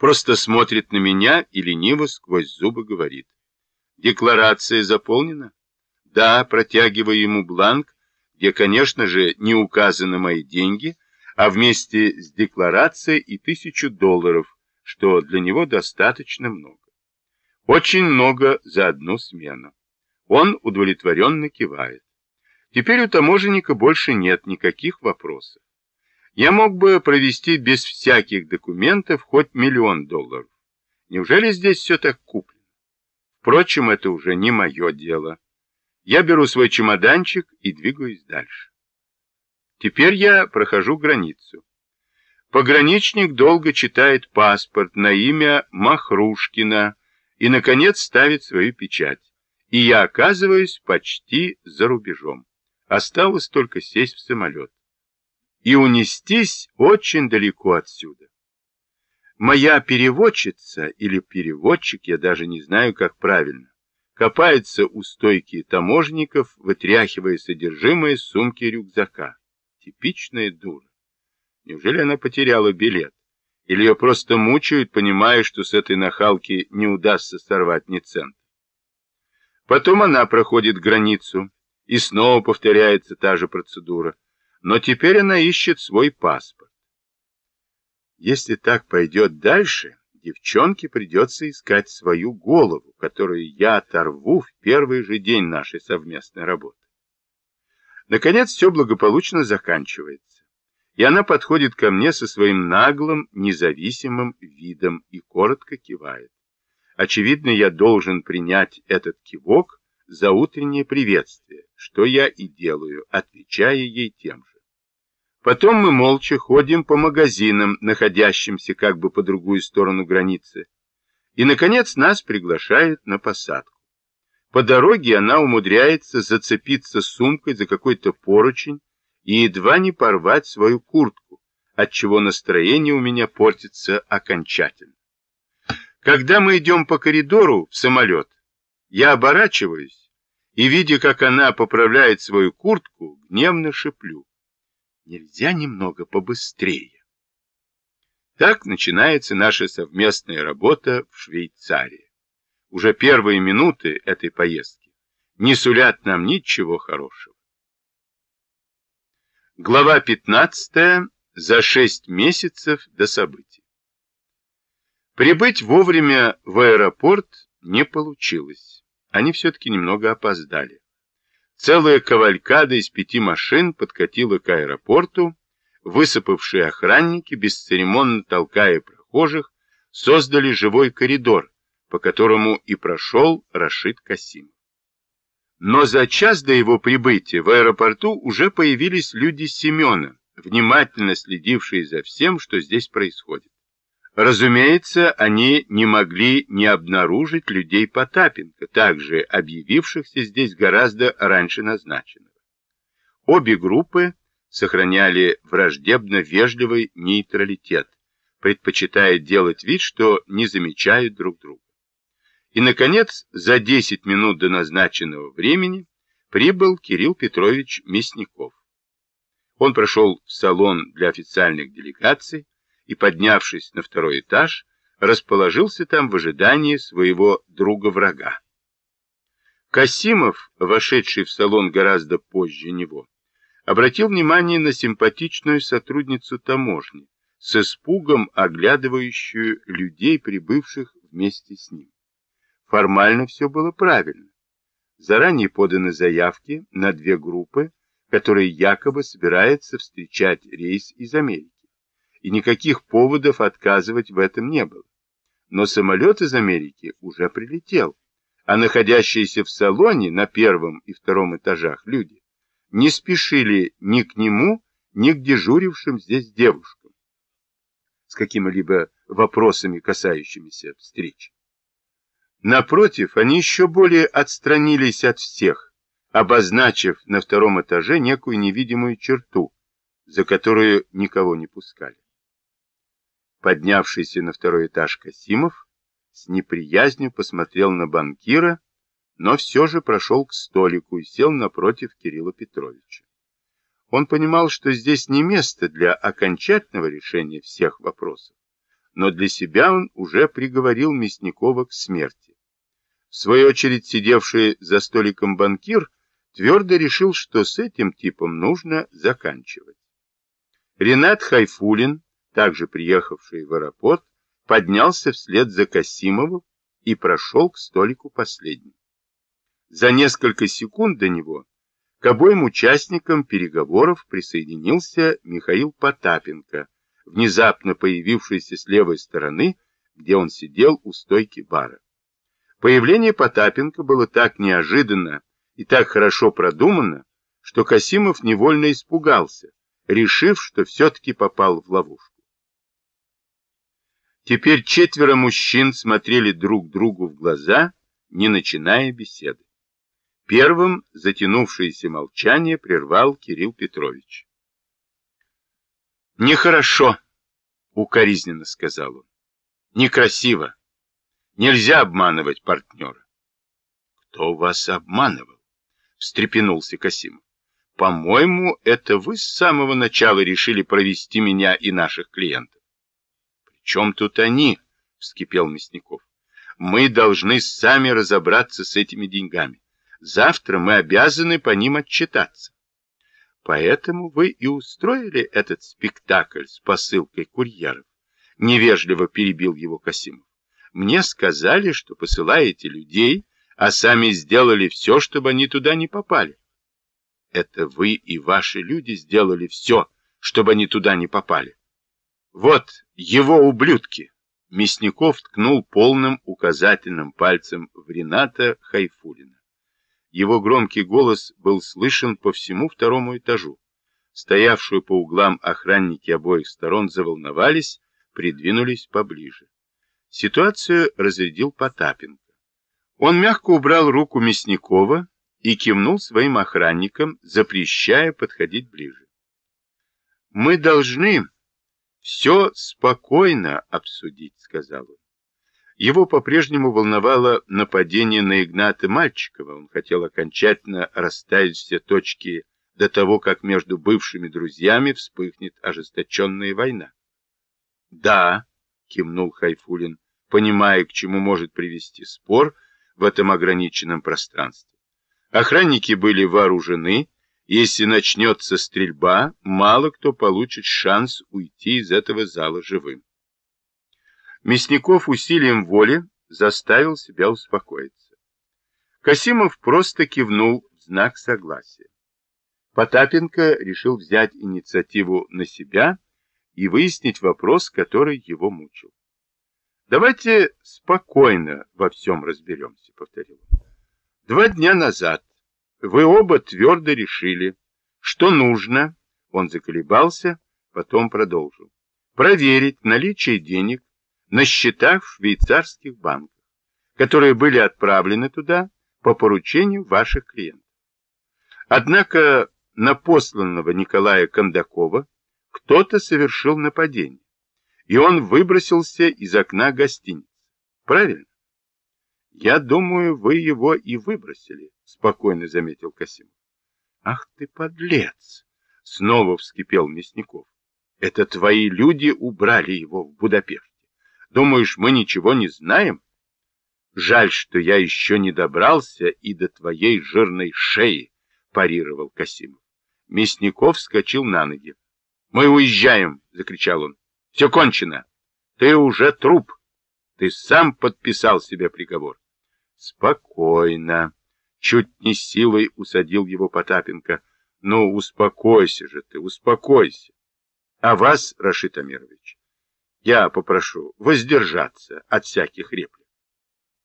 просто смотрит на меня и лениво сквозь зубы говорит. Декларация заполнена? Да, протягивая ему бланк, где, конечно же, не указаны мои деньги, а вместе с декларацией и тысячу долларов, что для него достаточно много. Очень много за одну смену. Он удовлетворенно кивает. Теперь у таможенника больше нет никаких вопросов. Я мог бы провести без всяких документов хоть миллион долларов. Неужели здесь все так куплено? Впрочем, это уже не мое дело. Я беру свой чемоданчик и двигаюсь дальше. Теперь я прохожу границу. Пограничник долго читает паспорт на имя Махрушкина и, наконец, ставит свою печать. И я оказываюсь почти за рубежом. Осталось только сесть в самолет. И унестись очень далеко отсюда. Моя переводчица или переводчик, я даже не знаю, как правильно, копается у стойки таможников, вытряхивая содержимое сумки рюкзака. Типичная дура. Неужели она потеряла билет? Или ее просто мучают, понимая, что с этой нахалки не удастся сорвать ни цент? Потом она проходит границу, и снова повторяется та же процедура. Но теперь она ищет свой паспорт. Если так пойдет дальше, девчонке придется искать свою голову, которую я оторву в первый же день нашей совместной работы. Наконец, все благополучно заканчивается, и она подходит ко мне со своим наглым, независимым видом и коротко кивает. Очевидно, я должен принять этот кивок за утреннее приветствие, что я и делаю, отвечая ей тем же. Потом мы молча ходим по магазинам, находящимся как бы по другую сторону границы. И, наконец, нас приглашают на посадку. По дороге она умудряется зацепиться сумкой за какой-то поручень и едва не порвать свою куртку, отчего настроение у меня портится окончательно. Когда мы идем по коридору в самолет, я оборачиваюсь и, видя, как она поправляет свою куртку, гневно шеплю. Нельзя немного побыстрее. Так начинается наша совместная работа в Швейцарии. Уже первые минуты этой поездки не сулят нам ничего хорошего. Глава 15. За шесть месяцев до событий. Прибыть вовремя в аэропорт не получилось. Они все-таки немного опоздали. Целая кавалькада из пяти машин подкатила к аэропорту, высыпавшие охранники, бесцеремонно толкая прохожих, создали живой коридор, по которому и прошел Рашид Касимов. Но за час до его прибытия в аэропорту уже появились люди Семена, внимательно следившие за всем, что здесь происходит. Разумеется, они не могли не обнаружить людей Потапенко, также объявившихся здесь гораздо раньше назначенного. Обе группы сохраняли враждебно-вежливый нейтралитет, предпочитая делать вид, что не замечают друг друга. И, наконец, за 10 минут до назначенного времени прибыл Кирилл Петрович Мясников. Он прошел в салон для официальных делегаций, и, поднявшись на второй этаж, расположился там в ожидании своего друга-врага. Касимов, вошедший в салон гораздо позже него, обратил внимание на симпатичную сотрудницу таможни, с испугом оглядывающую людей, прибывших вместе с ним. Формально все было правильно. Заранее поданы заявки на две группы, которые якобы собираются встречать рейс из Америки и никаких поводов отказывать в этом не было. Но самолет из Америки уже прилетел, а находящиеся в салоне на первом и втором этажах люди не спешили ни к нему, ни к дежурившим здесь девушкам с какими-либо вопросами, касающимися встречи. Напротив, они еще более отстранились от всех, обозначив на втором этаже некую невидимую черту, за которую никого не пускали. Поднявшийся на второй этаж Касимов с неприязнью посмотрел на банкира, но все же прошел к столику и сел напротив Кирилла Петровича. Он понимал, что здесь не место для окончательного решения всех вопросов, но для себя он уже приговорил Мясникова к смерти. В свою очередь сидевший за столиком банкир твердо решил, что с этим типом нужно заканчивать. Ренат Хайфулин, также приехавший в аэропорт, поднялся вслед за Касимовым и прошел к столику последним. За несколько секунд до него к обоим участникам переговоров присоединился Михаил Потапенко, внезапно появившийся с левой стороны, где он сидел у стойки бара. Появление Потапенко было так неожиданно и так хорошо продумано, что Касимов невольно испугался, решив, что все-таки попал в ловушку. Теперь четверо мужчин смотрели друг другу в глаза, не начиная беседы. Первым затянувшееся молчание прервал Кирилл Петрович. «Нехорошо», — укоризненно сказал он. «Некрасиво. Нельзя обманывать партнера». «Кто вас обманывал?» — встрепенулся Касимов. «По-моему, это вы с самого начала решили провести меня и наших клиентов». «При чем тут они?» — вскипел Мясников. «Мы должны сами разобраться с этими деньгами. Завтра мы обязаны по ним отчитаться. Поэтому вы и устроили этот спектакль с посылкой курьеров. Невежливо перебил его Касимов. Мне сказали, что посылаете людей, а сами сделали все, чтобы они туда не попали. Это вы и ваши люди сделали все, чтобы они туда не попали. Вот его ублюдки. Мясников ткнул полным указательным пальцем в Рената Хайфулина. Его громкий голос был слышен по всему второму этажу. Стоявшие по углам охранники обоих сторон заволновались, придвинулись поближе. Ситуацию разрядил Потапенко. Он мягко убрал руку Мясникова и кивнул своим охранникам, запрещая подходить ближе. «Мы должны все спокойно обсудить», — сказал он. Его по-прежнему волновало нападение на Игната Мальчикова. Он хотел окончательно расставить все точки до того, как между бывшими друзьями вспыхнет ожесточенная война. «Да», — кивнул Хайфулин, понимая, к чему может привести спор в этом ограниченном пространстве. Охранники были вооружены, если начнется стрельба, мало кто получит шанс уйти из этого зала живым. Мясников усилием воли заставил себя успокоиться. Касимов просто кивнул в знак согласия. Потапенко решил взять инициативу на себя и выяснить вопрос, который его мучил. «Давайте спокойно во всем разберемся», — повторил он. «Два дня назад вы оба твердо решили, что нужно, он заколебался, потом продолжил, проверить наличие денег на счетах в швейцарских банках, которые были отправлены туда по поручению ваших клиентов. Однако на посланного Николая Кондакова кто-то совершил нападение, и он выбросился из окна гостиницы. Правильно? Я думаю, вы его и выбросили, спокойно заметил Касимов. Ах ты подлец! Снова вскипел Мясников. Это твои люди убрали его в Будапешт. Думаешь, мы ничего не знаем? Жаль, что я еще не добрался и до твоей жирной шеи, парировал Касимов. Мясников вскочил на ноги. Мы уезжаем, закричал он. Все кончено. Ты уже труп. Ты сам подписал себе приговор. Спокойно. Чуть не силой усадил его Потапенко. Ну, успокойся же ты, успокойся. А вас, Рашид Амирович, я попрошу воздержаться от всяких реплик.